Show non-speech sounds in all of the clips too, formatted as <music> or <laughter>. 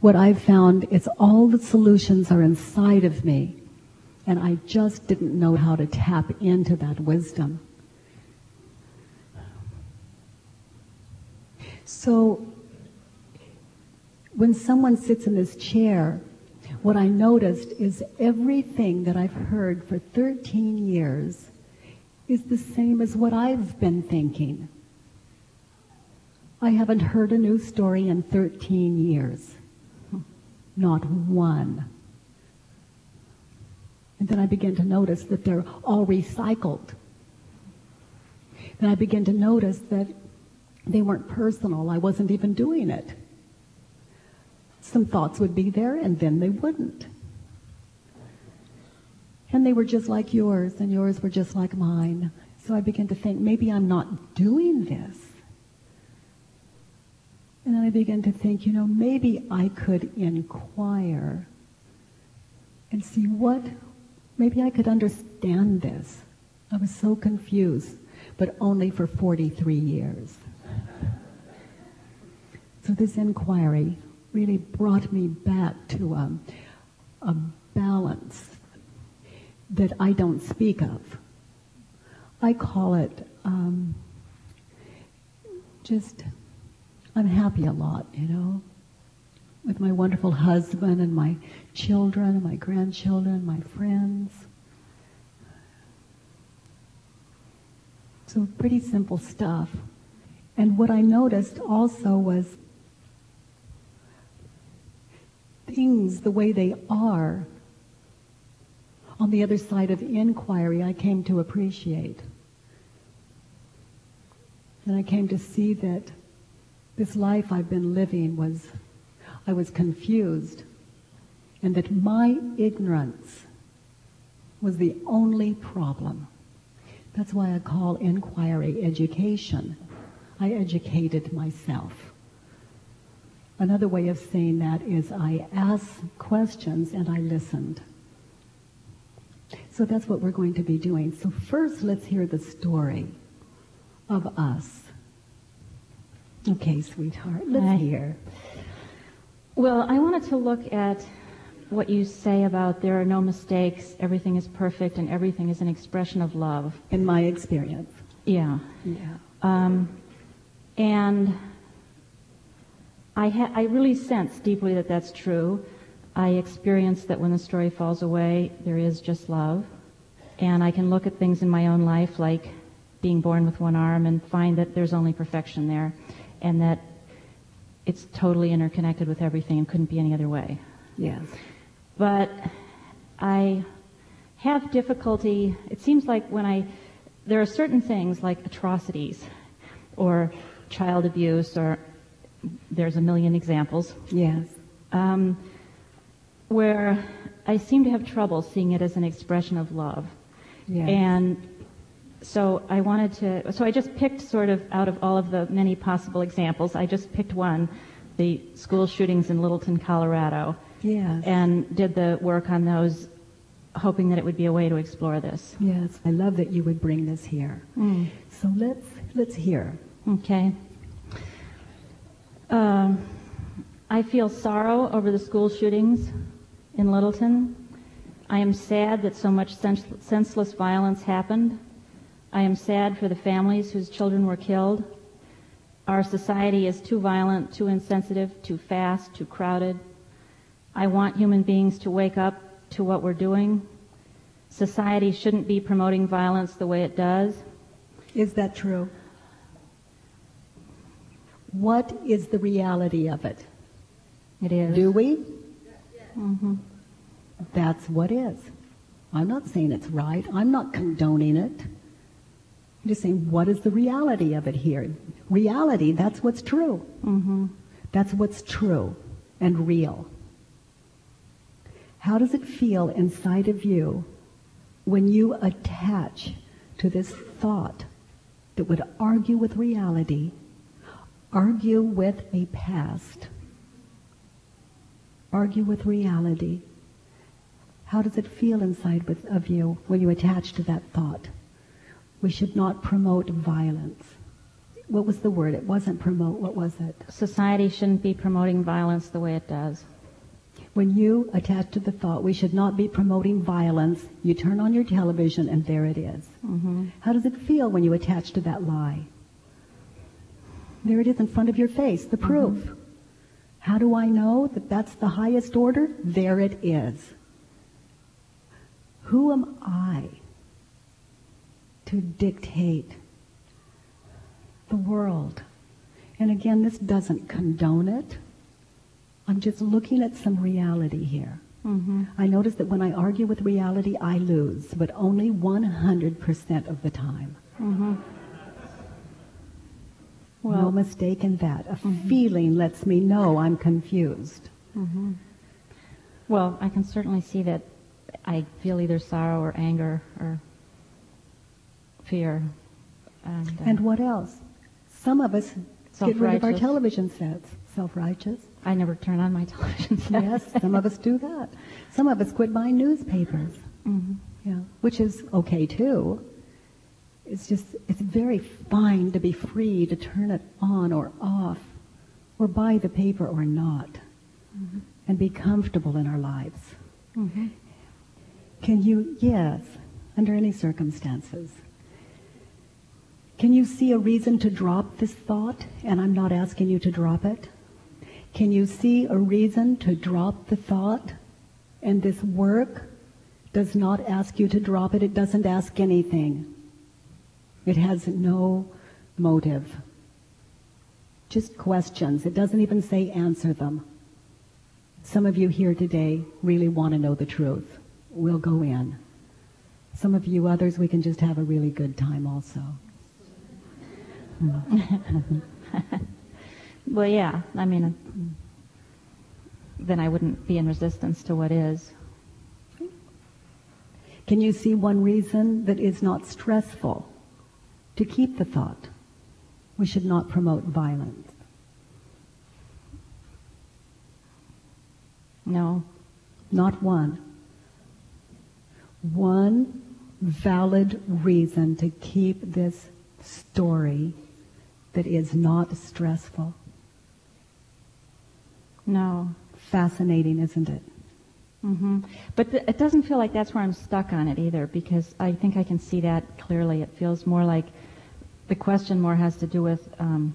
what I've found is all the solutions are inside of me. And I just didn't know how to tap into that wisdom. So when someone sits in this chair, what I noticed is everything that I've heard for 13 years is the same as what I've been thinking. I haven't heard a new story in 13 years. Not one. And then I began to notice that they're all recycled. Then I began to notice that they weren't personal. I wasn't even doing it. Some thoughts would be there and then they wouldn't. And they were just like yours and yours were just like mine. So I began to think, maybe I'm not doing this. And then I began to think, you know, maybe I could inquire and see what, maybe I could understand this. I was so confused, but only for 43 years. So this inquiry really brought me back to a, a balance that I don't speak of. I call it um, just, I'm happy a lot, you know, with my wonderful husband and my children and my grandchildren, my friends. So pretty simple stuff. And what I noticed also was things the way they are on the other side of inquiry, I came to appreciate. And I came to see that this life I've been living was, I was confused, and that my ignorance was the only problem. That's why I call inquiry education. I educated myself. Another way of saying that is I asked questions and I listened. So that's what we're going to be doing. So first, let's hear the story of us. Okay, sweetheart, let's Hi. hear. Well, I wanted to look at what you say about there are no mistakes, everything is perfect, and everything is an expression of love. In my experience. Yeah. Yeah. Um, and I, ha- I really sense deeply that that's true. I experience that when the story falls away, there is just love. And I can look at things in my own life, like being born with one arm, and find that there's only perfection there, and that it's totally interconnected with everything and couldn't be any other way. Yes. But I have difficulty, it seems like when I, there are certain things like atrocities or child abuse or there's a million examples. Yes. Um, where I seem to have trouble seeing it as an expression of love. Yes. And so I wanted to, so I just picked sort of out of all of the many possible examples, I just picked one, the school shootings in Littleton, Colorado. Yes. And did the work on those, hoping that it would be a way to explore this. Yes, I love that you would bring this here. Mm. So let's, let's hear. Okay. Um, I feel sorrow over the school shootings in Littleton. I am sad that so much sens- senseless violence happened. I am sad for the families whose children were killed. Our society is too violent, too insensitive, too fast, too crowded. I want human beings to wake up to what we're doing. Society shouldn't be promoting violence the way it does. Is that true? What is the reality of it? It is. Do we? Mm-hmm. That's what is. I'm not saying it's right. I'm not condoning it. I'm just saying, what is the reality of it here? Reality, that's what's true. Mm-hmm. That's what's true and real. How does it feel inside of you when you attach to this thought that would argue with reality, argue with a past, argue with reality, how does it feel inside with, of you when you attach to that thought? We should not promote violence. what was the word? It wasn't promote. What was it? Society shouldn't be promoting violence the way it does. When you attach to the thought, we should not be promoting violence, you turn on your television and there it is. hmm How does it feel when you attach to that lie? There it is in front of your face, the proof. How do I know that that's the highest order? There it is. Who am I to dictate the world? And again, this doesn't condone it. I'm just looking at some reality here. hmm I notice that when I argue with reality, I lose, but only 100% of the time. hmm no mistake in that. A feeling lets me know I'm confused. hmm well, I can certainly see that I feel either sorrow or anger or fear. And, uh, And what else? Some of us get rid of our television sets. Self-righteous. I never turn on my <laughs> television set. Yes, some of us do that. Some of us quit buying newspapers. hmm Yeah, which is okay too. It's just, it's very fine to be free to turn it on or off, or buy the paper or not, and be comfortable in our lives. hmm Can you, yes, under any circumstances. Can you see a reason to drop this thought? And I'm not asking you to drop it. Can you see a reason to drop the thought? And this work does not ask you to drop it. It doesn't ask anything. It has no motive. Just questions. It doesn't even say answer them. Some of you here today really want to know the truth. We'll go in. Some of you others, we can just have a really good time also. Mm. <laughs> Well, yeah. I mean, then I wouldn't be in resistance to what is. Can you see one reason that is not stressful to keep the thought? We should not promote violence. No. Not one. One valid reason to keep this story that is not stressful. No. Fascinating, isn't it? hmm But th- it doesn't feel like that's where I'm stuck on it either, because I think I can see that clearly. It feels more like the question more has to do with um,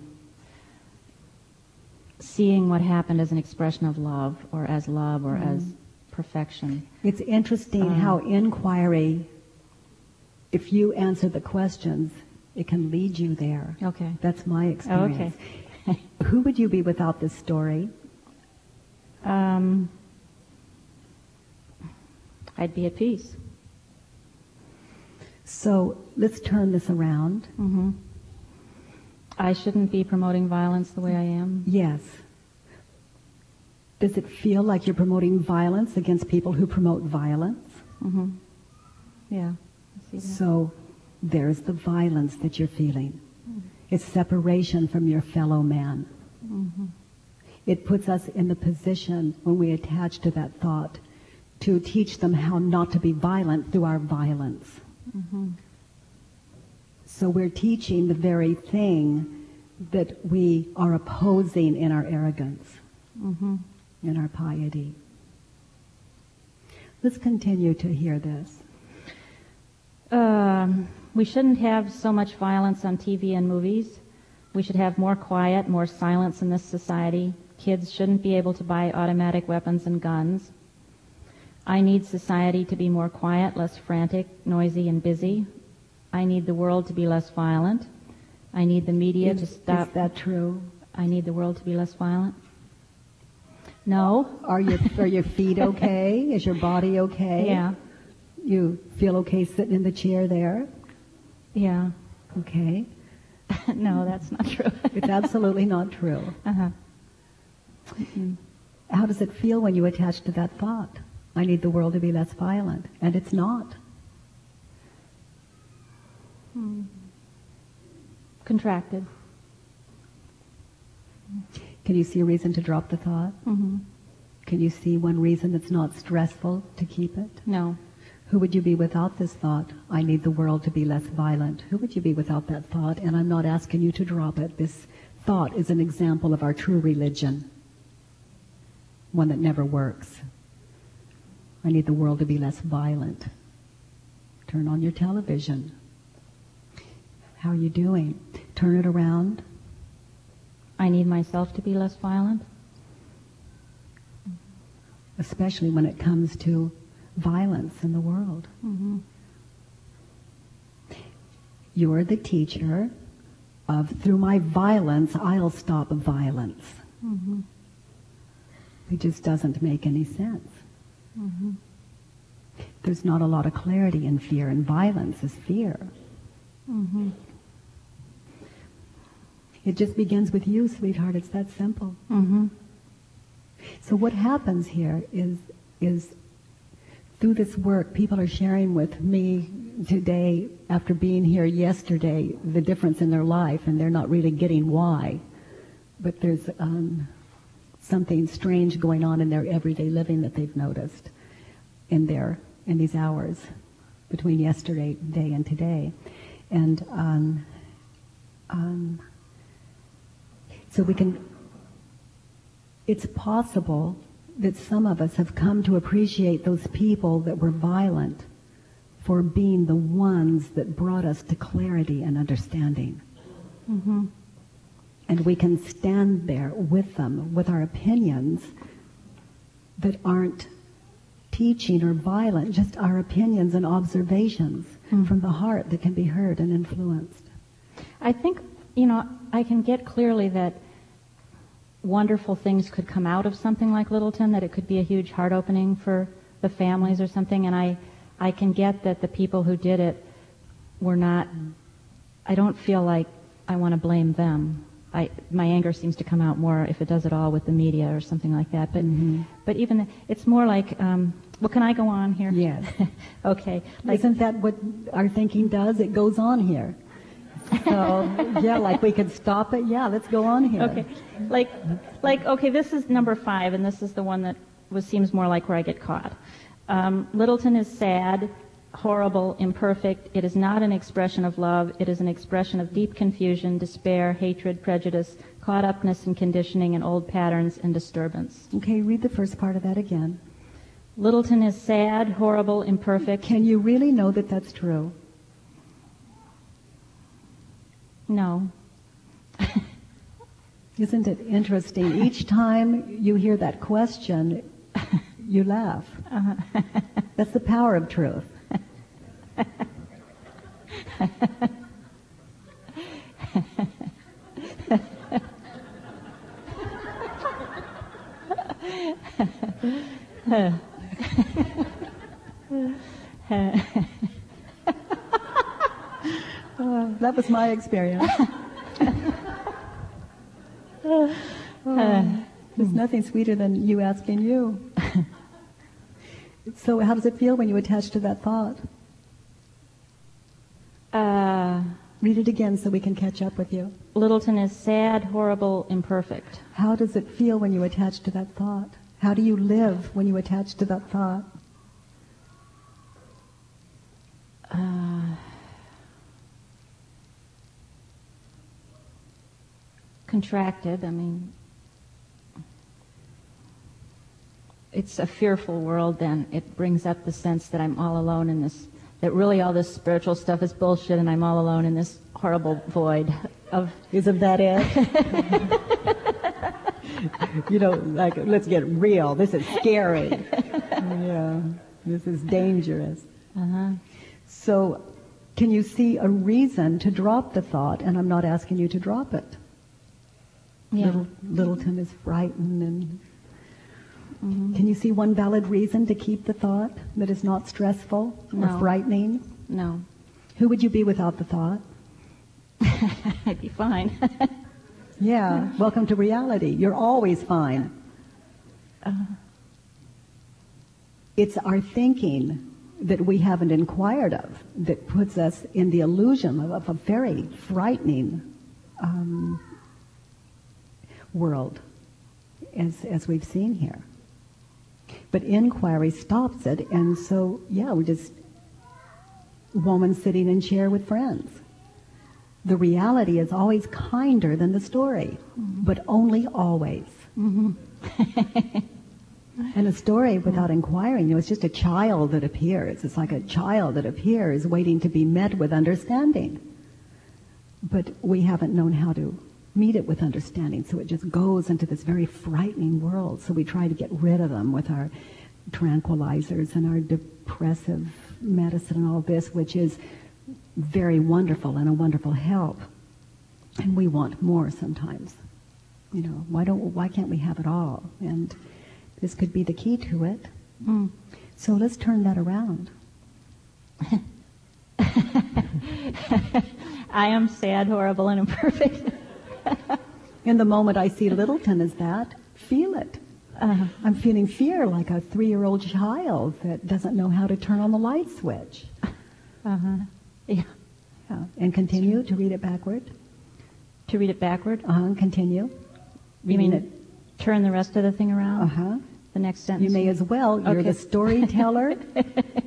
seeing what happened as an expression of love, or as love, or as perfection. It's interesting Um, how inquiry, if you answer the questions, it can lead you there. Okay. That's my Oh, experience. okay. <laughs> Who would you be without this story? um, I'd be at peace. So let's turn this around. Mm-hmm. I shouldn't be promoting violence the way I am. Yes. Does it feel like you're promoting violence against people who promote violence? Mm-hmm. Yeah. I see that. So there's the violence that you're feeling. It's separation from your fellow man. hmm It puts us in the position when we attach to that thought to teach them how not to be violent through our violence. hmm So we're teaching the very thing that we are opposing in our arrogance, hmm in our piety. Let's continue to hear this. Um, we shouldn't have so much violence on TV and movies. We should have more quiet, more silence in this society. Kids shouldn't be able to buy automatic weapons and guns. I need society to be more quiet, less frantic, noisy, and busy. I need the world to be less violent. I need the media to stop. is that true? I need the world to be less violent. No. Are your are your feet okay? <laughs> Is your body okay? Yeah. You feel okay sitting in the chair there? Yeah. Okay. <laughs> no, that's not true. <laughs> It's absolutely not true. uh-huh. How does it feel when you attach to that thought? I need the world to be less violent. And it's not. Contracted. Can you see a reason to drop the thought? hmm Can you see one reason that's not stressful to keep it? No. Who would you be without this thought? I need the world to be less violent. Who would you be without that thought? And I'm not asking you to drop it. This thought is an example of our true religion, one that never works. I need the world to be less violent. Turn on your television. How are you doing? Turn it around. I need myself to be less violent. Especially when it comes to violence in the world. Mm-hmm. You're the teacher of through my violence, I'll stop violence. Mm-hmm. It just doesn't make any sense. Mm-hmm. There's not a lot of clarity in fear, and violence is fear. Mm-hmm. It just begins with you, sweetheart. It's that simple. Mm-hmm. So what happens here is is through this work, people are sharing with me today, after being here yesterday, the difference in their life, and they're not really getting why. But there's um, something strange going on in their everyday living that they've noticed in their in these hours between yesterday day and today, and um, um, so we can. It's possible that some of us have come to appreciate those people that were violent for being the ones that brought us to clarity and understanding. Mm-hmm. And we can stand there with them, with our opinions that aren't teaching or violent, just our opinions and observations Mm. from the heart that can be heard and influenced. I think, you know, I can get clearly that wonderful things could come out of something like Littleton, that it could be a huge heart opening for the families or something, and I, I can get that the people who did it were not, I don't feel like I want to blame them. I, my anger seems to come out more if it does at all with the media or something like that. But, Mhm. but even, it's more like, um, well, can I go on here? Yes. <laughs> okay. Like, Isn't that what our thinking does? It goes on here. So, yeah, like we could stop it. Yeah, let's go on here. Okay, like, like, okay, this is number five, and this is the one that was seems more like where I get caught. Um, Littleton is sad, horrible, imperfect. It is not an expression of love. It is an expression of deep confusion, despair, hatred, prejudice, caught upness and conditioning, and old patterns and disturbance. Okay, read the first part of that again. Littleton is sad, horrible, imperfect. Can you really know that that's true? No. <laughs> Isn't it interesting? Each time you hear that question, you laugh. Uh-huh. That's the power of truth. <laughs> <laughs> Uh, that was my experience. Oh, <laughs> there's nothing sweeter than you asking you. <laughs> so, how does it feel when you attach to that thought? Uh, Read it again so we can catch up with you. Littleton is sad, horrible, imperfect. How does it feel when you attach to that thought? How do you live when you attach to that thought? Contracted. I mean, it's a fearful world. Then it brings up the sense that I'm all alone in this. That really all this spiritual stuff is bullshit, and I'm all alone in this horrible void of. Isn't that it? <laughs> you know, like, let's get real. This is scary. <laughs> yeah, this is dangerous. Uh-huh. So, can you see a reason to drop the thought? And I'm not asking you to drop it. Yeah. Little, Littleton is frightened and Mhm. can you see one valid reason to keep the thought that is not stressful No. or frightening? No, Who would you be without the thought? <laughs> I'd be fine. <laughs> Yeah, welcome to reality. You're always fine. uh, It's our thinking that we haven't inquired of that puts us in the illusion of, of a very frightening um, world, as, as we've seen here. But inquiry stops it, and so, yeah, we're just woman sitting in chair with friends. The reality is always kinder than the story, mm-hmm. but only always. Mm-hmm. <laughs> and a story without inquiring, you know, it's just a child that appears. It's like a child that appears waiting to be met with understanding. But we haven't known how to meet it with understanding, so it just goes into this very frightening world. So we try to get rid of them with our tranquilizers and our depressive medicine and all this, which is very wonderful and a wonderful help. And we want more sometimes. You know, why don't why can't we have it all? And this could be the key to it. Mm. So let's turn that around. <laughs> I am sad, horrible, and imperfect. <laughs> <laughs> In the moment I see Littleton as that, feel it. Uh, I'm feeling fear like a three-year-old child that doesn't know how to turn on the light switch. <laughs> Uh-huh. Yeah. yeah. And continue to read it backward. To read it backward? Uh-huh. Continue. You mean turn the rest of the thing around? Uh-huh. The next sentence? You may as well. You're okay. the storyteller. <laughs>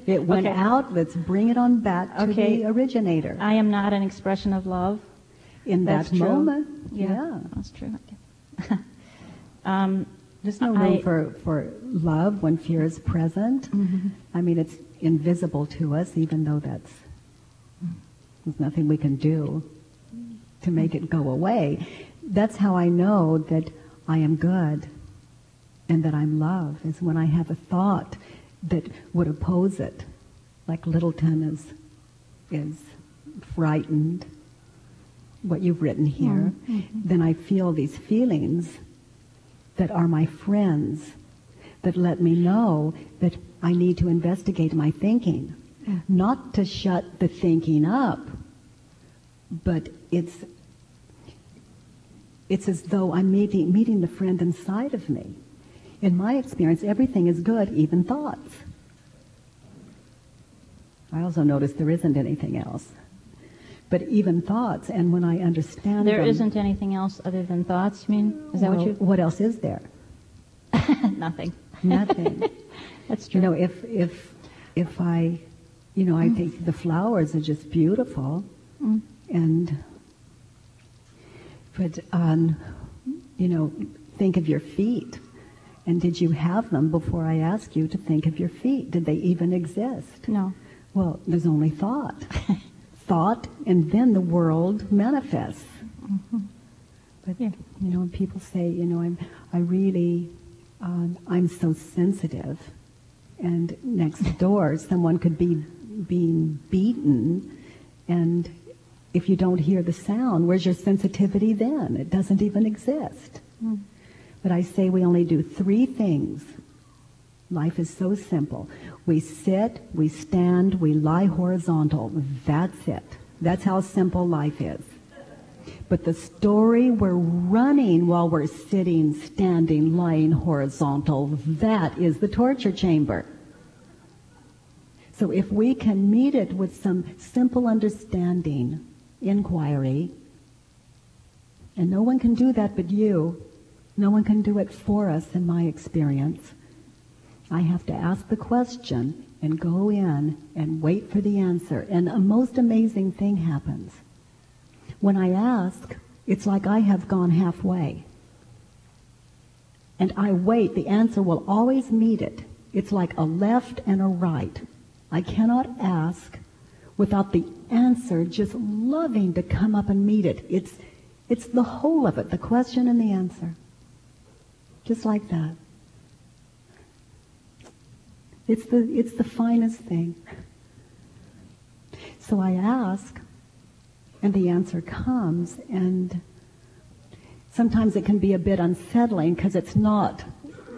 it went okay. out. Let's bring it on back to okay. the originator. I am not an expression of love. In that's that true. moment. Yeah, yeah. That's true. <laughs> um, There's no room I, for, for love when fear is present. Mm-hmm. I mean, it's invisible to us, even though that's there's nothing we can do to make it go away. That's how I know that I am good and that I'm love, is when I have a thought that would oppose it, like Littleton is, is frightened, what you've written here, mm-hmm. then I feel these feelings that are my friends that let me know that I need to investigate my thinking. Not to shut the thinking up, but it's it's as though I'm meeting meeting the friend inside of me. In my experience, everything is good, even thoughts. I also notice there isn't anything else. But even thoughts, and when I understand There not anything else other than thoughts, you mean? Is that well, what you... What else is there? <laughs> Nothing. Nothing. <laughs> That's true. You know, if, if, if I, you know, I mm. think the flowers are just beautiful, mm. and, but, um, you know, think of your feet. And did you have them before I asked you to think of your feet? Did they even exist? No. Well, there's only thought. <laughs> thought, and then the world manifests. Mm-hmm. But yeah. you know, people say, you know, I'm, I really, um, I'm so sensitive, and next door someone could be being beaten, and if you don't hear the sound, where's your sensitivity then? It doesn't even exist. Mm. But I say we only do three things. Life is so simple. We sit, we stand, we lie horizontal. That's it. That's how simple life is. But the story we're running while we're sitting, standing, lying horizontal, that is the torture chamber. So if we can meet it with some simple understanding, inquiry, and no one can do that but you, no one can do it for us in my experience. I have to ask the question and go in and wait for the answer. And a most amazing thing happens. When I ask, it's like I have gone halfway. And I wait. The answer will always meet it. It's like a left and a right. I cannot ask without the answer just loving to come up and meet it. It's, it's the whole of it, the question and the answer. Just like that. It's the, it's the finest thing. So I ask, and the answer comes, and sometimes it can be a bit unsettling because it's not,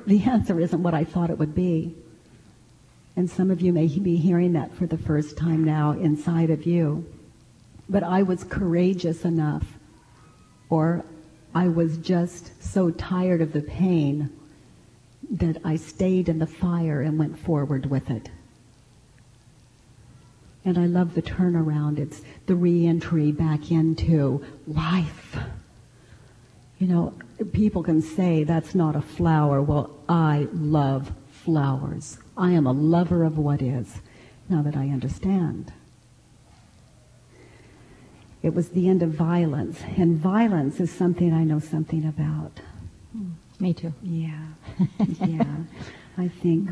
the answer isn't what I thought it would be. And some of you may be hearing that for the first time now inside of you. But I was courageous enough, or I was just so tired of the pain that I stayed in the fire and went forward with it. And I love the turnaround. It's the reentry back into life. You know, people can say that's not a flower. Well, I love flowers. I am a lover of what is, now that I understand. it was the end of violence. And violence is something I know something about. Hmm. Me too. Yeah. <laughs> yeah. I think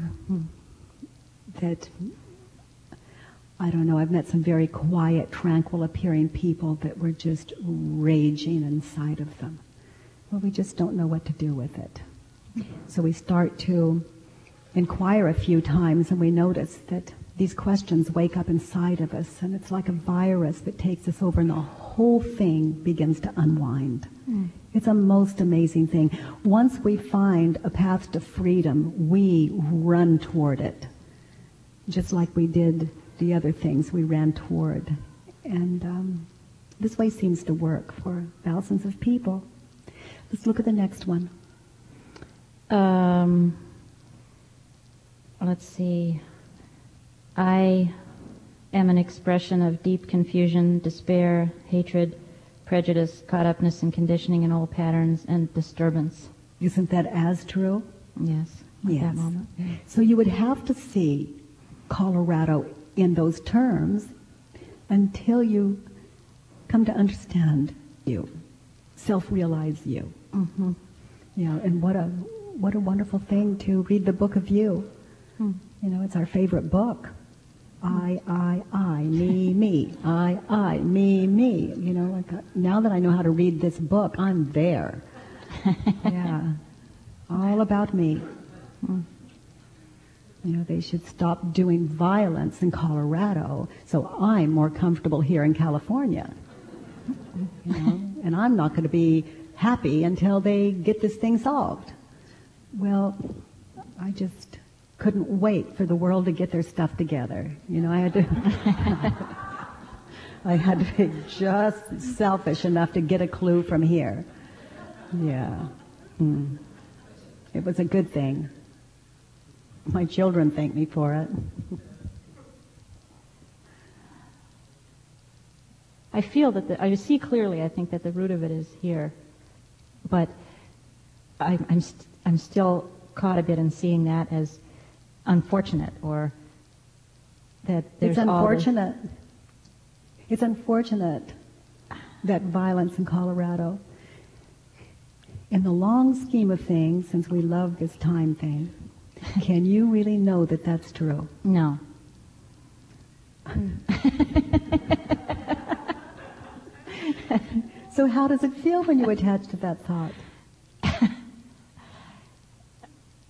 that, I don't know, I've met some very quiet, tranquil appearing people that were just raging inside of them. Well, we just don't know what to do with it. So we start to inquire a few times and we notice that these questions wake up inside of us and it's like a virus that takes us over and the whole thing begins to unwind. Mm. It's a most amazing thing. Once we find a path to freedom, we run toward it. Just like we did the other things we ran toward. And um, this way seems to work for thousands of people. Let's look at the next one. Um, let's see. I am an expression of deep confusion, despair, hatred, prejudice, caught upness and conditioning in old patterns, and disturbance. Isn't that as true? Yes. Yes. So you would have to see Colorado in those terms until you come to understand you, self-realize you. Mm-hmm. You know, and what a what a wonderful thing to read the book of you. Mm. You know, it's our favorite book. I, I, I, me, me, I, I, me, me. You know, like uh, now that I know how to read this book, I'm there. <laughs> yeah, all about me. Mm. You know, they should stop doing violence in Colorado, so I'm more comfortable here in California. You know, and I'm not going to be happy until they get this thing solved. Well, I just couldn't wait for the world to get their stuff together. You know, I had to, <laughs> I had to be just selfish enough to get a clue from here. Yeah. Hmm. It was a good thing. My children thank me for it. I feel that the, I see clearly, I think that the root of it is here. But I, I'm, st- I'm still caught a bit in seeing that as unfortunate or that there's it's unfortunate. It's unfortunate that violence in Colorado, in the long scheme of things, since we love this time thing, <laughs> can you really know that that's true? No. <laughs> so how does it feel when you attach to that thought? <laughs>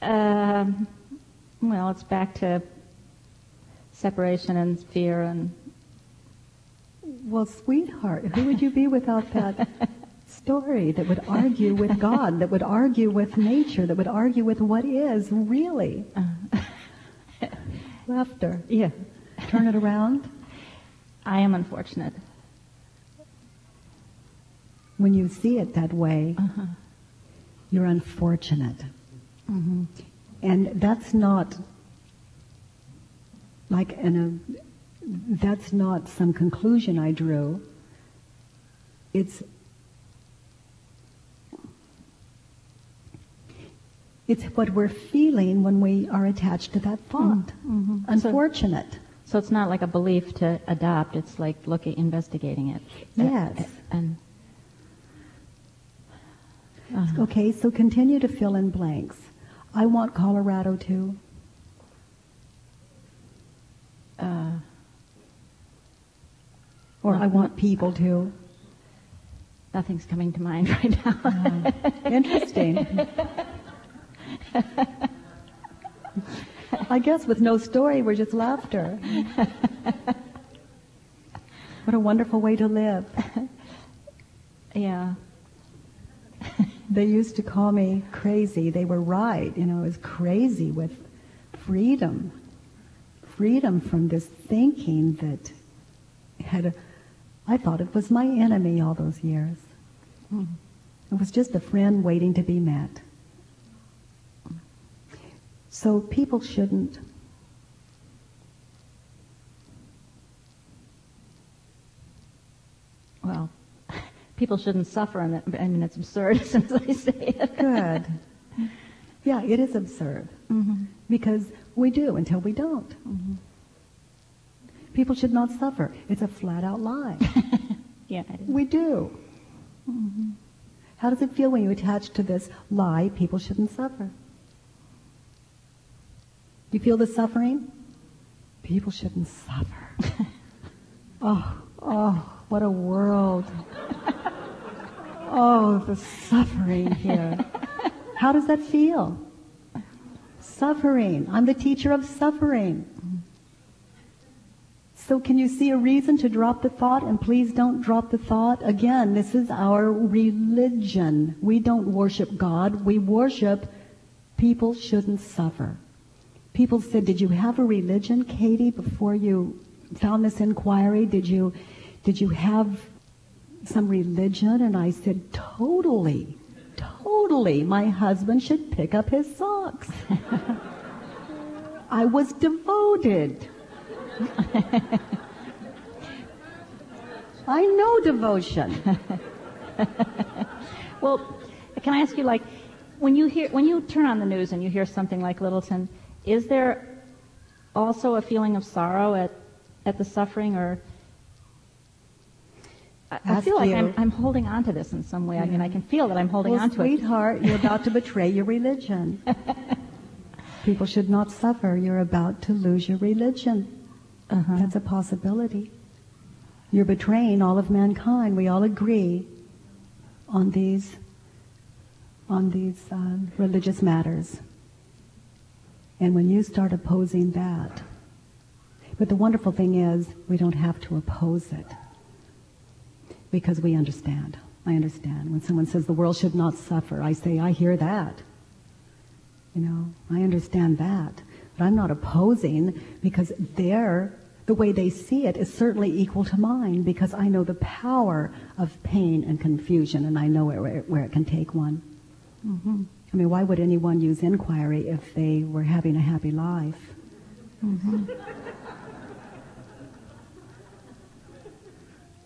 Um, well, it's back to separation and fear and. Well, sweetheart, who would you be without that story that would argue with God, that would argue with nature, that would argue with what is really? Uh. Laughter. Yeah. Turn it around. I am unfortunate. When you see it that way, uh-huh. you're unfortunate. Mm-hmm. And that's not like an, a, that's not some conclusion I drew. It's it's what we're feeling when we are attached to that thought. Mm-hmm. Unfortunate. So, so, it's not like a belief to adopt. It's like looking, investigating it. Yes. Uh, and uh-huh. okay, so continue to fill in blanks. I want Colorado too. Uh, or I want people to. Nothing's coming to mind <laughs> right now. uh, interesting. I guess with no story, we're just laughter. what a wonderful way to live. <laughs> yeah they used to call me crazy. They were right. You know, I was crazy with freedom. Freedom from this thinking that had, a, I thought it was my enemy all those years. Mm. It was just a friend waiting to be met. So people shouldn't well, people shouldn't suffer. And I mean, it's absurd as <laughs> soon as I say it. Good. Yeah, it is absurd. Mm-hmm. Because we do until we don't. Mm-hmm. People should not suffer. It's a flat out lie. <laughs> Yeah, do. We do. Mm-hmm. How does it feel when you attach to this lie, people shouldn't suffer? You feel the suffering? People shouldn't suffer. <laughs> oh, oh, what a world. oh, the suffering here. How does that feel? Suffering. I'm the teacher of suffering. So can you see a reason to drop the thought? And please don't drop the thought. Again, this is our religion. We don't worship God. We worship people shouldn't suffer. People said, did you have a religion, Katie, before you found this inquiry? Did you, did you have some religion? And I said, totally, totally. My husband should pick up his socks. <laughs> I was devoted. <laughs> I know devotion. <laughs> well, can I ask you, like, when you hear when you turn on the news and you hear something like Littleton, is there also a feeling of sorrow at at the suffering, or I, I feel like I'm, I'm, holding on to this in some way. I mean, I can feel that I'm holding well, on to sweetheart, it. Sweetheart, you're about to betray your religion. <laughs> People should not suffer. You're about to lose your religion. Uh-huh. That's a possibility. You're betraying all of mankind. We all agree on these on these uh, religious matters. And when you start opposing that, but the wonderful thing is we don't have to oppose it because we understand. I understand. When someone says the world should not suffer, I say, I hear that. You know, I understand that. But I'm not opposing because their, the way they see it is certainly equal to mine because I know the power of pain and confusion and I know where, where it can take one. Mm-hmm. I mean, why would anyone use inquiry if they were having a happy life? Mm-hmm. <laughs>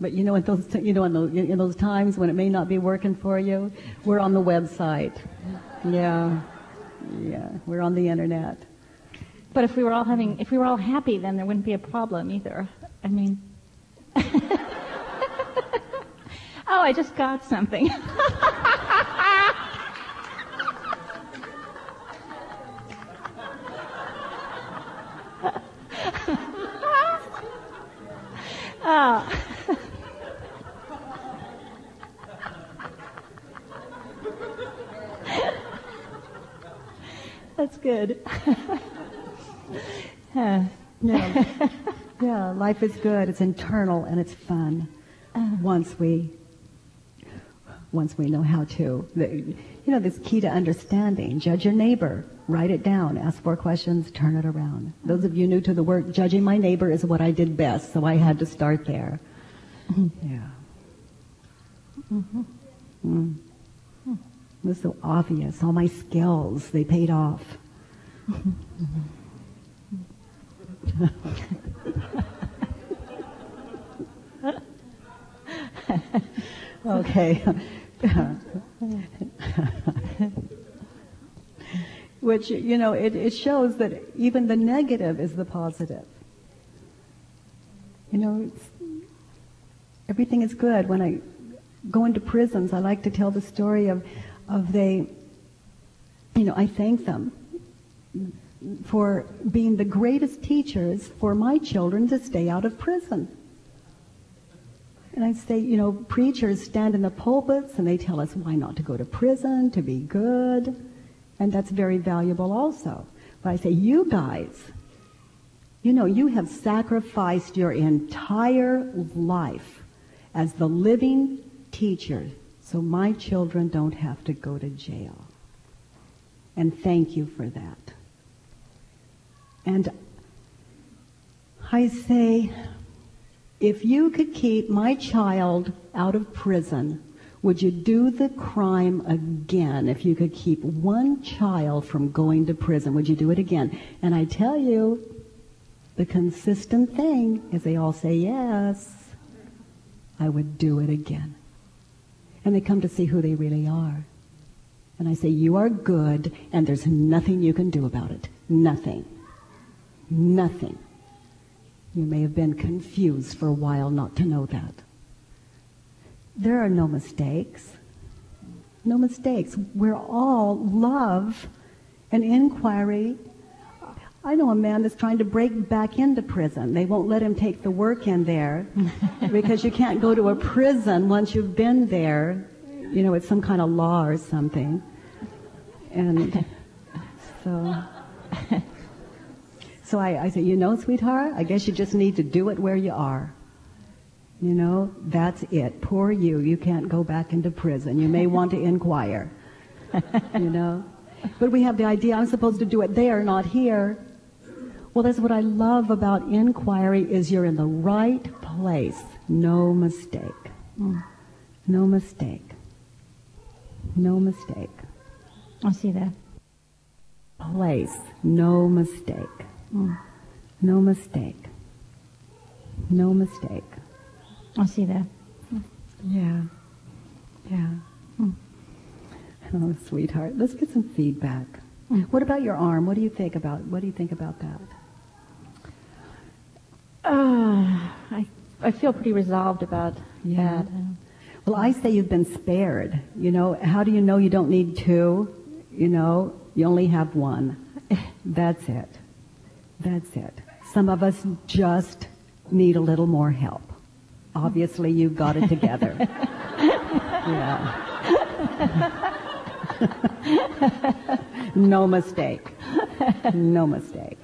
but you know, in those, you know, in those, in those times when it may not be working for you, we're on the website. Yeah, yeah, we're on the internet. But if we were all having, if we were all happy, then there wouldn't be a problem either. I mean, <laughs> oh, I just got something. <laughs> oh. That's good. yeah. yeah, life is good. It's internal and it's fun. Uh, once we once we know how to. You know, this key to understanding. Judge your neighbor. Write it down. Ask four questions. Turn it around. Those of you new to the work, judging my neighbor is what I did best, so I had to start there. Yeah. Mm-hmm. Mm. It was so obvious. All my skills, they paid off. <laughs> <laughs> <laughs> <laughs> okay. <laughs> Which, you know, it, it shows that even the negative is the positive. You know, everything is good. When I go into prisons, I like to tell the story of, of they, you know, I thank them for being the greatest teachers for my children to stay out of prison. And I say, you know, preachers stand in the pulpits and they tell us why not to go to prison, to be good. And that's very valuable also. But I say, you guys, you know, you have sacrificed your entire life as the living teacher so my children don't have to go to jail. And thank you for that. And I say, if you could keep my child out of prison, would you do the crime again? If you could keep one child from going to prison, would you do it again? And I tell you, the consistent thing is they all say yes. I would do it again. And they come to see who they really are. And I say, you are good, and there's nothing you can do about it. Nothing. Nothing. You may have been confused for a while not to know that. there are no mistakes. No mistakes. We're all love and inquiry. I know a man that's trying to break back into prison. They won't let him take the work in there <laughs> because you can't go to a prison once you've been there. You know, it's some kind of law or something. And so, <laughs> so I, I say, you know, sweetheart, I guess you just need to do it where you are. You know, that's it. Poor you. You can't go back into prison. You may want to <laughs> inquire. you know? But we have the idea I'm supposed to do it there, not here. Well, that's what I love about inquiry is you're in the right place. No mistake. No mistake. No mistake. I see that. Place. No mistake. Mm. No mistake. No mistake. I see that. Yeah. Yeah. Hmm. Oh, sweetheart. Let's get some feedback. Hmm. What about your arm? What do you think about what do you think about that? Uh, I I feel pretty resolved about yeah. that. Well, I say you've been spared. You know, how do you know you don't need two? You know, you only have one. <laughs> That's it. That's it. Some of us just need a little more help obviously you've got it together. <laughs> yeah. <laughs> no mistake. No mistake.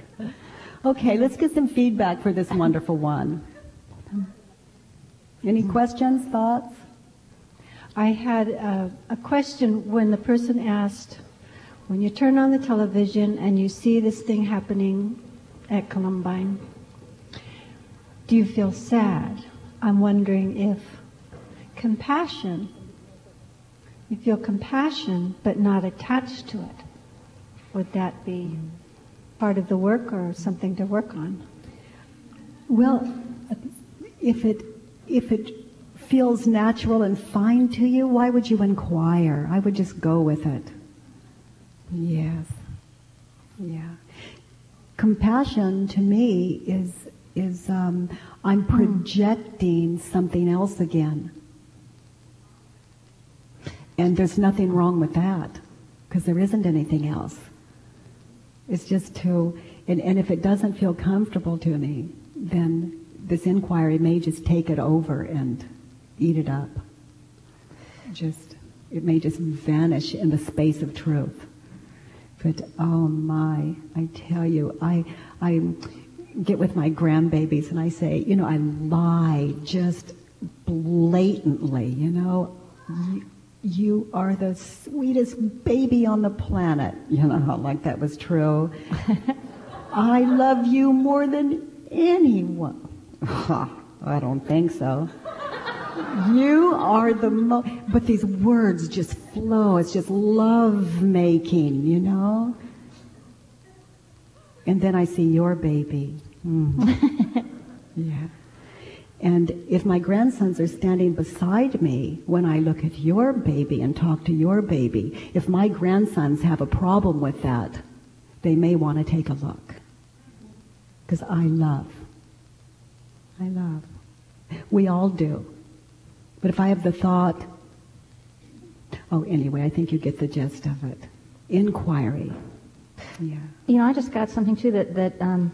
Okay, let's get some feedback for this wonderful one. Any questions, thoughts? I had a, a, question when the person asked, when you turn on the television and you see this thing happening at Columbine, do you feel sad? I'm wondering if compassion, you feel compassion but not attached to it, would that be part of the work or something to work on? Well, if it if it feels natural and fine to you, why would you inquire? I would just go with it. Yes. Yeah. Compassion to me is is um, I'm hmm. projecting something else again. And there's nothing wrong with that because there isn't anything else. It's just to, and, and if it doesn't feel comfortable to me, then this inquiry may just take it over and eat it up. Just, it may just vanish in the space of truth. But oh my, I tell you, I, I, get with my grandbabies and I say, you know, I lie just blatantly, you know. You, you are the sweetest baby on the planet. You know, <laughs> like that was true. <laughs> I love you more than anyone. <laughs> I don't think so. You are the most, but these words just flow. It's just love making, you know? And then I see your baby Mm. <laughs> yeah. And if my grandsons are standing beside me when I look at your baby and talk to your baby, if my grandsons have a problem with that, they may want to take a look. Because I love. I love. We all do. But if I have the thought, oh, anyway, I think you get the gist of it. Inquiry. Yeah. You know, I just got something too that, that, um,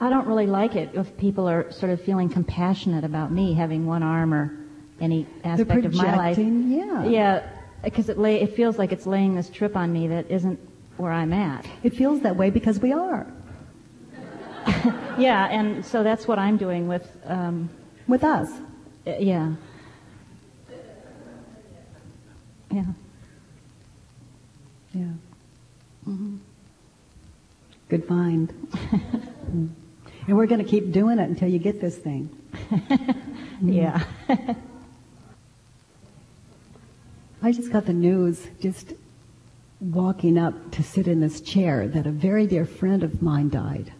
I don't really like it if people are sort of feeling compassionate about me having one arm or any aspect of my life. Yeah. Yeah, because it lay, it feels like it's laying this trip on me that isn't where I'm at. It feels that way because we are. <laughs> yeah, and so that's what I'm doing with. Um, with us. Yeah. Yeah. Yeah. Mm-hmm. Good find. mm. <laughs> And we're going to keep doing it until you get this thing. <laughs> yeah. I just got the news just walking up to sit in this chair that a very dear friend of mine died.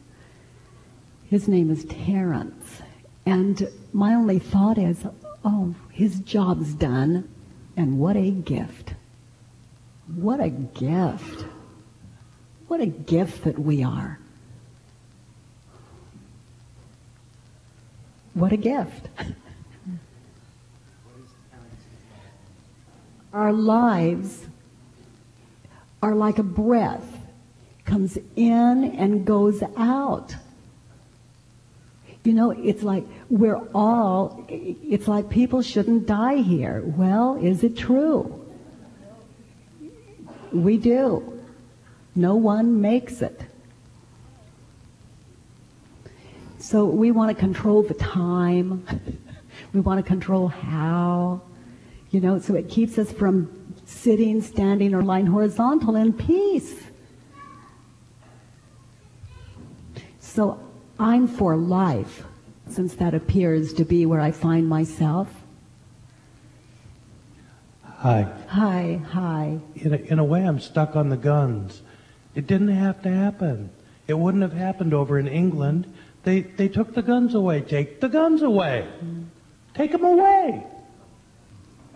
His name is Terrence. And my only thought is, oh, his job's done. And what a gift. What a gift. What a gift that we are. What a gift. our lives are like a breath, comes in and goes out. You know, it's like we're all, it's like people shouldn't die here. Well, is it true? We do. No one makes it. So we want to control the time. <laughs> we want to control how. You know, so it keeps us from sitting, standing, or lying horizontal in peace. So I'm for life, since that appears to be where I find myself. Hi. Hi, hi. In a, in a way, I'm stuck on the guns. It didn't have to happen. It wouldn't have happened over in England. They, they took the guns away. Take the guns away. Take them away.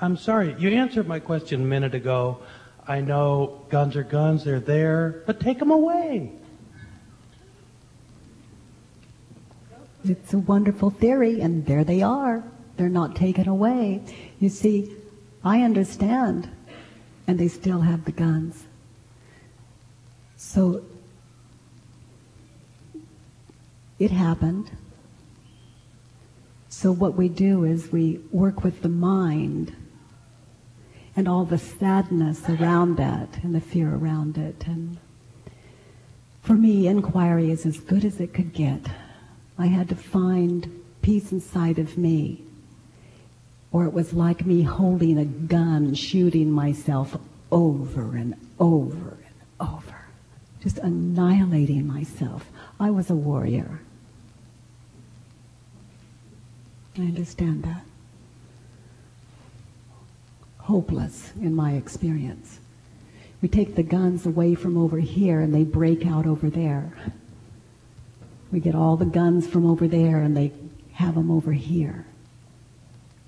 I'm sorry. You answered my question a minute ago. I know guns are guns. They're there. But take them away. It's a wonderful theory, and there they are. They're not taken away. You see, I understand, and they still have the guns. So it happened. So what we do is we work with the mind and all the sadness around that and the fear around it. And for me, inquiry is as good as it could get. I had to find peace inside of me. Or it was like me holding a gun, shooting myself over and over and over, just annihilating myself. I was a warrior. I understand that. Hopeless in my experience. We take the guns away from over here and they break out over there. We get all the guns from over there and they have them over here.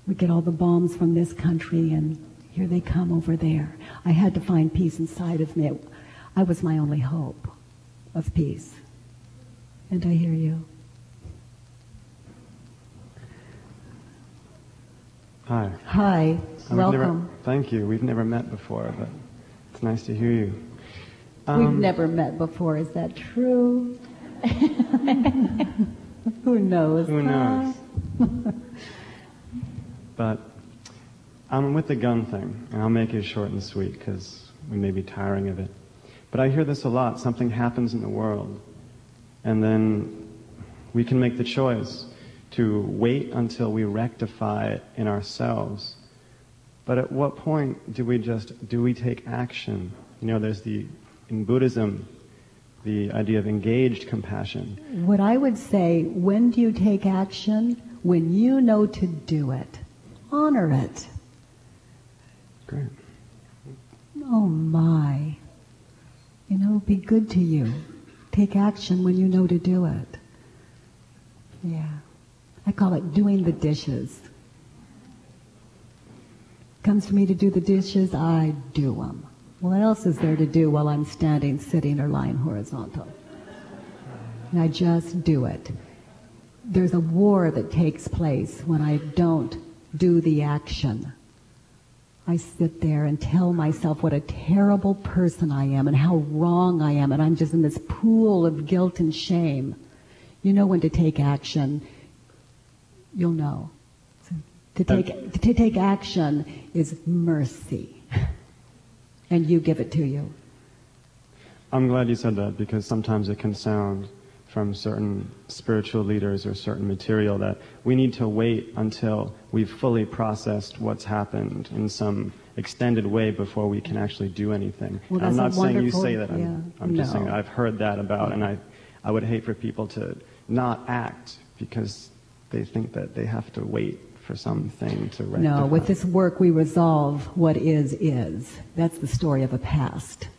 We get all the bombs from this country and here they come over there. I had to find peace inside of me. I was my only hope of peace. And I hear you. Hi. Hi. Uh, Welcome. Never, thank you. We've never met before, but it's nice to hear you. We've Um, never met before. Is that true? <laughs> Who knows? Who knows? <laughs> but I'm with the gun thing, and I'll make it short and sweet because we may be tiring of it. But I hear this a lot. Something happens in the world, and then we can make the choice to wait until we rectify it in ourselves. But at what point do we just do we take action? You know, there's the in Buddhism the idea of engaged compassion. What I would say, when do you take action? When you know to do it. Honor it. Great. Oh my. You know, be good to you. Take action when you know to do it. Yeah. I call it doing the dishes. Comes to me to do the dishes, I do them. What else is there to do while I'm standing, sitting, or lying horizontal? And I just do it. There's a war that takes place when I don't do the action. I sit there and tell myself what a terrible person I am and how wrong I am, and I'm just in this pool of guilt and shame. You know when to take action. You'll know. So to take to take action is mercy, and you give it to you. I'm glad you said that because sometimes it can sound from certain spiritual leaders or certain material that we need to wait until we've fully processed what's happened in some extended way before we can actually do anything. Well, I'm not saying you say that. I'm, yeah, I'm just saying no. I've heard that about, and I, I would hate for people to not act because they think that they have to wait for something to rectify. No, with this work we resolve what is is. That's the story of a past.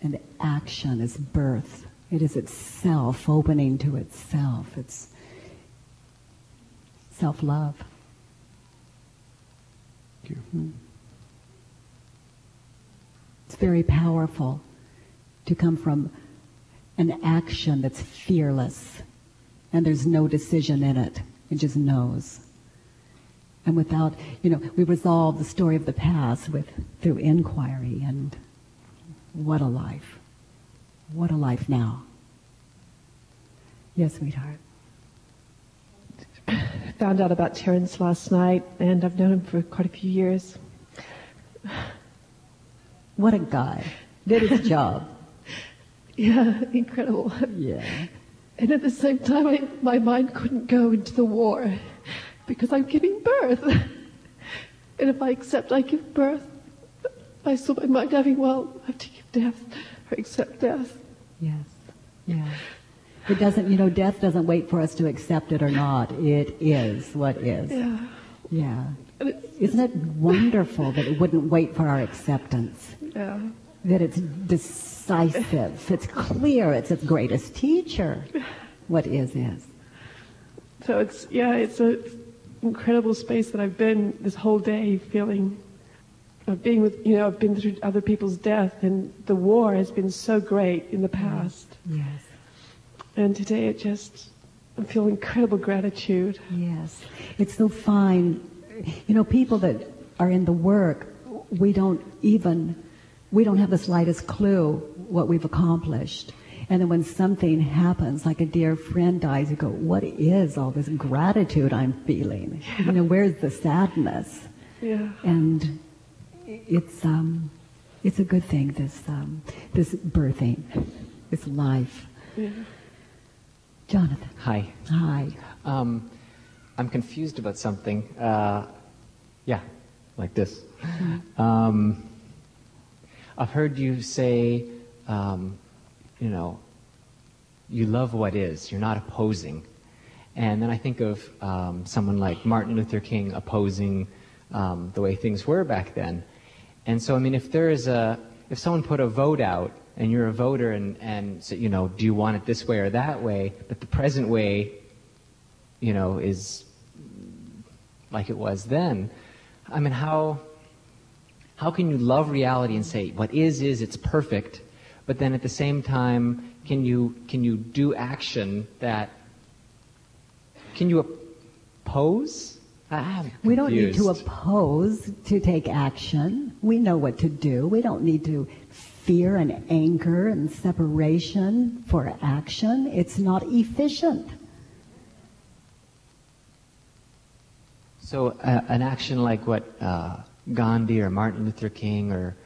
And action is birth. It is itself opening to itself. It's self-love. Thank you. Hmm. It's very powerful to come from an action that's fearless and there's no decision in it. It just knows. And without, you know, we resolve the story of the past with through inquiry and what a life. What a life now. Yes, sweetheart. <sighs> found out about Terence last night, and I've known him for quite a few years. <sighs> What a guy. Did his <laughs> job. Yeah, incredible. Yeah. And at the same time, I, my mind couldn't go into the war because I'm giving birth. <laughs> And if I accept I give birth, I saw my mind having, well, I have to give death or accept death. Yes. Yeah. It doesn't, you know, death doesn't wait for us to accept it or not. It is what is. Yeah. Yeah. It's, Isn't it wonderful that it wouldn't wait for our acceptance? yeah. That it's decisive, it's clear, it's its greatest teacher. <laughs> What is, is. So it's, yeah, it's an incredible space that I've been this whole day feeling, of being with, you know, I've been through other people's death and the war has been so great in the past. Yes. And today it just, I feel incredible gratitude. Yes. It's so fine. You know, people that are in the work, we don't even, we don't have the slightest clue what we've accomplished. And then when something happens, like a dear friend dies, you go, what is all this gratitude I'm feeling? You know, where's the sadness? Yeah. And it's, um, it's a good thing, this, um, this birthing, this life. Yeah. Jonathan, Hi. hi. Um, I'm confused about something. Uh, yeah, like this. Um, I've heard you say, um, you know, you love what is. You're not opposing. And then I think of um, someone like Martin Luther King opposing um, the way things were back then. And so, I mean, if there is a, if someone put a vote out and you're a voter and, and you know, do you want it this way or that way? But the present way, you know, is like it was then. I mean, how, how can you love reality and say what is is it's perfect, but then at the same time, can you can you do action that can you oppose? I'm We don't need to oppose to take action. We know what to do. We don't need to fear and anger and separation for action. It's not efficient. So uh, an action like what uh, Gandhi or Martin Luther King or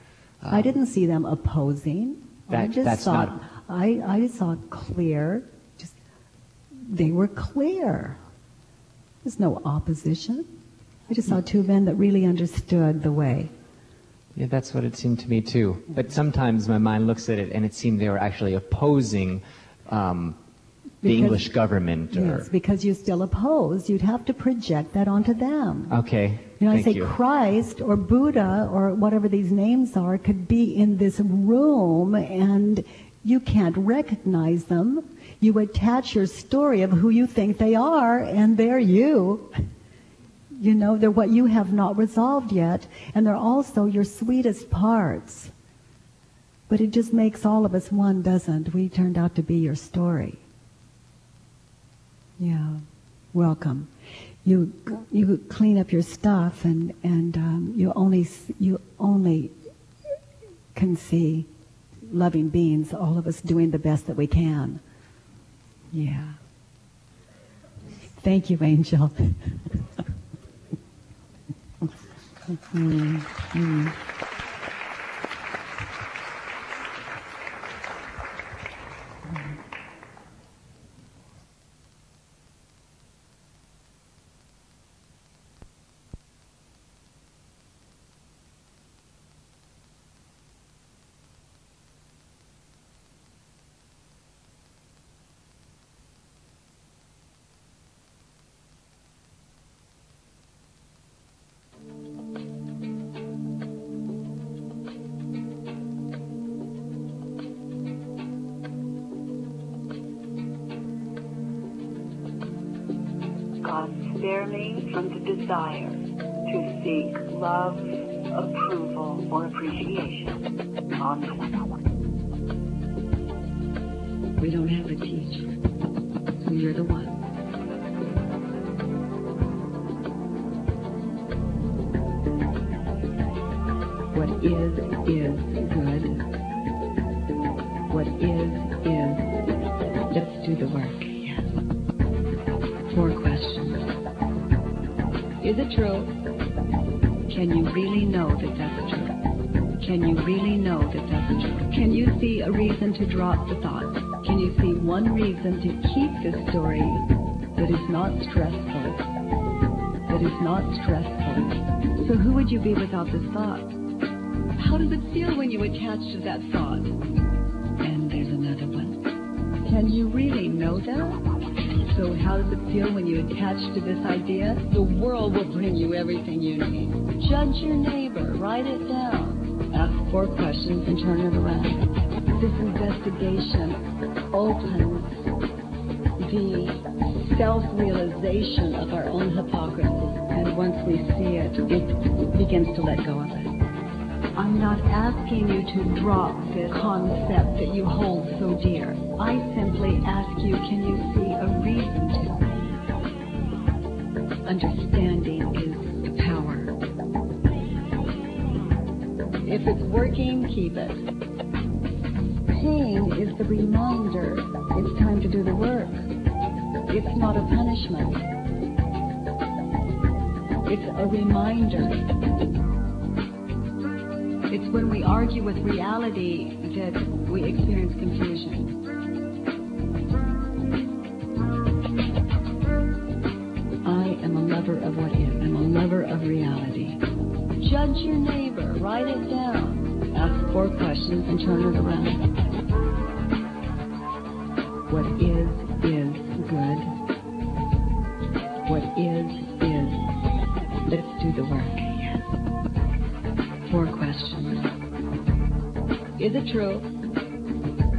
uh, I didn't see them opposing. I That- just that's saw not- I, I just saw clear. Just they were clear. There's no opposition. I just saw two men that really understood the way. Yeah, that's what it seemed to me too. But sometimes my mind looks at it and it seemed they were actually opposing um, the Because- English government. Or, Yes, because you still oppose, you'd have to project that onto them. Okay. You know, I say you. Christ or Buddha or whatever these names are could be in this room and you can't recognize them. You attach your story of who you think they are and they're you. You know, they're what you have not resolved yet and they're also your sweetest parts. But it just makes all of us one, doesn't? We turned out to be your story. Yeah. Welcome. You you clean up your stuff and and um, you only you only can see loving beings. All of us doing the best that we can. Yeah. Thank you, Angel. <laughs> Mm, mm. Is, is. Let's do the work. Yes. Four questions. Is it true? Can you really know that that's true? Can you really know that that's true? Can you see a reason to drop the thought? Can you see one reason to keep this story that is not stressful? That is not stressful. So who would you be without this thought? How does it feel when you attach to that thought? Can you really know that? So how does it feel when you attach to this idea? The world will bring you everything you need. Judge your neighbor. Write it down. Ask four questions and turn it around. This investigation opens the self-realization of our own hypocrisy. And once we see it, it begins to let go of it. I'm not asking you to drop this concept that you hold so dear. I simply ask you, can you see a reason to? Understanding is the power. If it's working, keep it. Pain is the reminder it's time to do the work. It's not a punishment. It's a reminder. When we argue with reality that we experience confusion. I am a lover of what is. I'm a lover of reality. Judge your neighbor. Write it down. Ask four questions and turn it around. What is, is good. What is, is. Let's do the work. It true?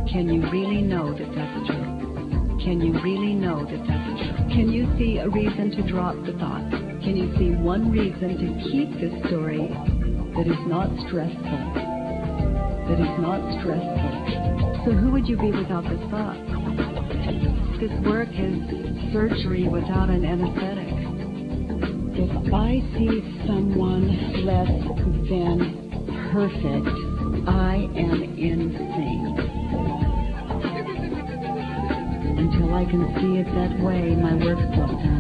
Can you really know that that's true? Can you really know that that's true? Can you see a reason to drop the thought? Can you see one reason to keep this story that is not stressful? That is not stressful. So who would you be without this thought? This work is surgery without an anesthetic. If I see someone less than perfect, I can see it that way, my work's not